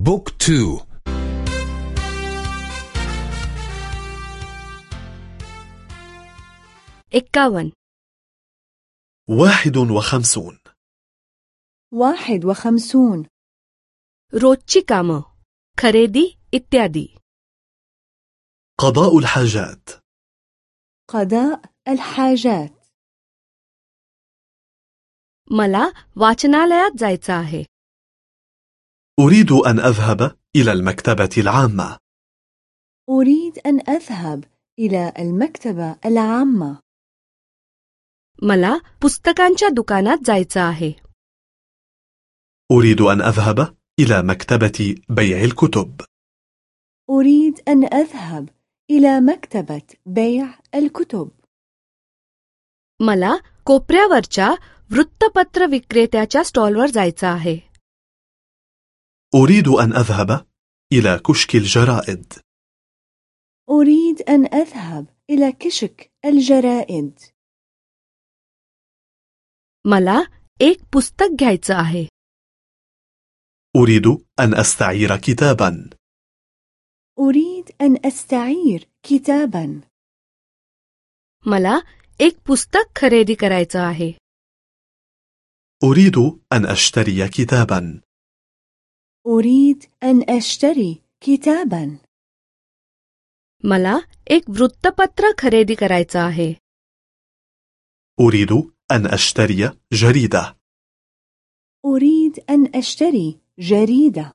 بوك تو एक्कावन्न واحد وخمسون واحد وخمسون रोजची कामं खरेदी इत्यादी قضاء الحاجات قضاء الحاجات मला वाचनालयात जायचं आहे أريد أن أذهب إلى المكتبة العامة أريد أن أذهب إلى المكتبة العامة मला पुस्तकांच्या दुकानात जायचं आहे أريد أن أذهب إلى مكتبة بيع الكتب أريد أن أذهب إلى مكتبة بيع الكتب मला कोपऱ्यावरच्या वृत्तपत्र विक्रेत्याच्या स्टॉलवर जायचं आहे أريد أن أذهب إلى كشك الجرائد أريد أن أذهب إلى كشك الجرائد मला एक पुस्तक घ्यायचं आहे أريد أن أستعير كتابا أريد أن أستعير كتابا मला एक पुस्तक खरेदी करायचं आहे أريد أن أشتري كتابا أريد أن أشتري كتابا मला एक वृत्तपत्र खरेदी करायचं आहे أريد أن أشتري جريدة أريد أن أشتري جريدة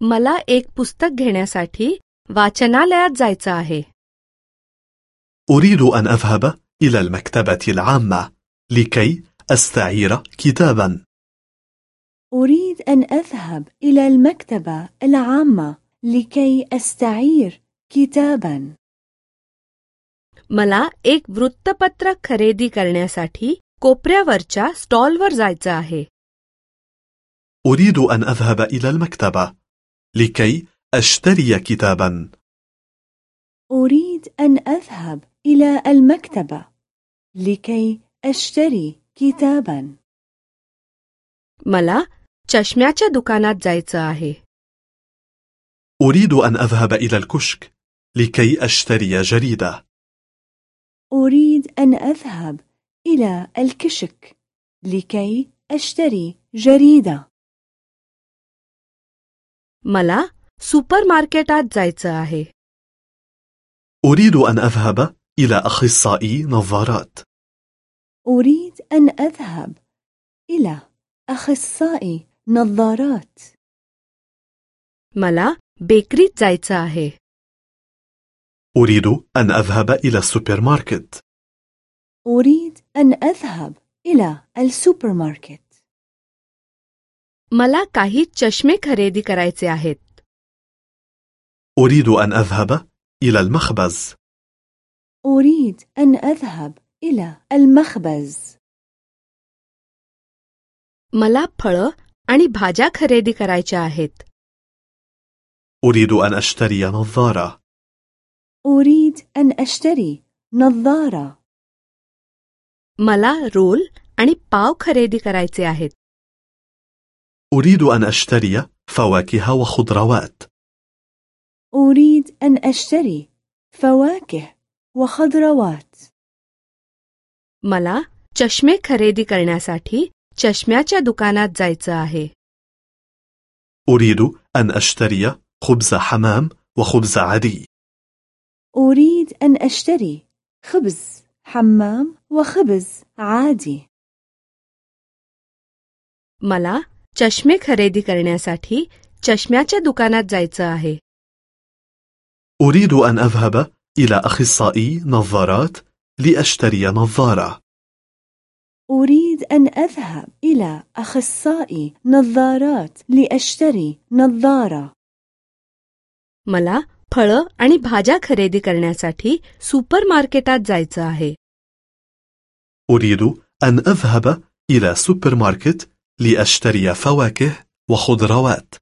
मला एक पुस्तक घेण्यासाठी वाचनालयात जायचं आहे أريد أن أذهب إلى المكتبة العامة لكي أستعير كتابا أريد أن أذهب إلى المكتبة العامة لكي أستعير كتابا मला एक वृत्तपत्र खरेदी करण्यासाठी कोपऱ्यावरच्या स्टॉलवर जायचं आहे أريد أن أذهب إلى المكتبة لكي أشتري كتابا أريد أن أذهب إلى المكتبة لكي أشتري كتابا मला चष्म्याच्या दुकानात जायचं आहे أريد أن أذهب إلى الكشك لكي أشتري جريدة أريد أن أذهب إلى الكشك لكي أشتري جريدة मला सुपरमार्केटात जायचं आहे أريد أن أذهب إلى أخصائي نظارات أريد أن أذهب إلى أخصائي نظارات मला बेकरीत जायचं आहे أريد أن أذهب إلى السوبر ماركت أريد أن أذهب إلى السوبر ماركت मला काही चष्मे खरेदी करायचे आहेत أريد أن أذهب إلى المخبز أريد أن أذهب إلى المخبز मला फळं आणि भाज्या खरेदी करायच्या आहेत أريد أن أشتري نظارة أريد أن أشتري نظارة मला रोल आणि पाव खरेदी करायचे आहेत أريد أن أشتري فواكه وخضروات أريد أن أشتري فواكه وخضروات मला चष्मे खरेदी करण्यासाठी चष्म्याच्या दुकानात जायचं आहे أريد أن أشتري خبز حمام وخبز عادي أريد أن أشتري خبز حمام وخبز عادي मला चष्मे खरेदी करण्यासाठी चष्म्याच्या दुकानात जायचं आहे أريد أن أذهب إلى أخصائي نظارات لأشتري نظارة أريد أن أذهب إلى أخصائي نظارات لأشتري نظارة मला फळं आणि भाज्या खरेदी करण्यासाठी सुपरमार्केटात जायचं आहे أريد أن أذهب إلى سوبر ماركت لأشتري فواكه وخضروات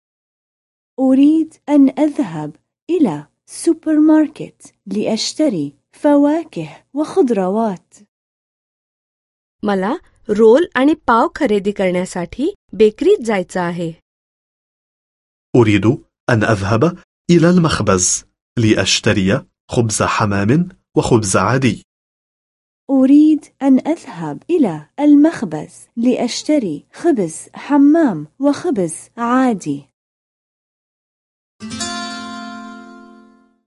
أريد أن أذهب إلى سوبر ماركت لأشتري فواكه وخضروات मला रोल आणि पाव खरेदी करण्यासाठी बेकरीत जायचं आहे أريد أن أذهب إلى المخبز لأشتري خبز حمام وخبز عادي أريد أن أذهب إلى المخبز لأشتري خبز حمام وخبز عادي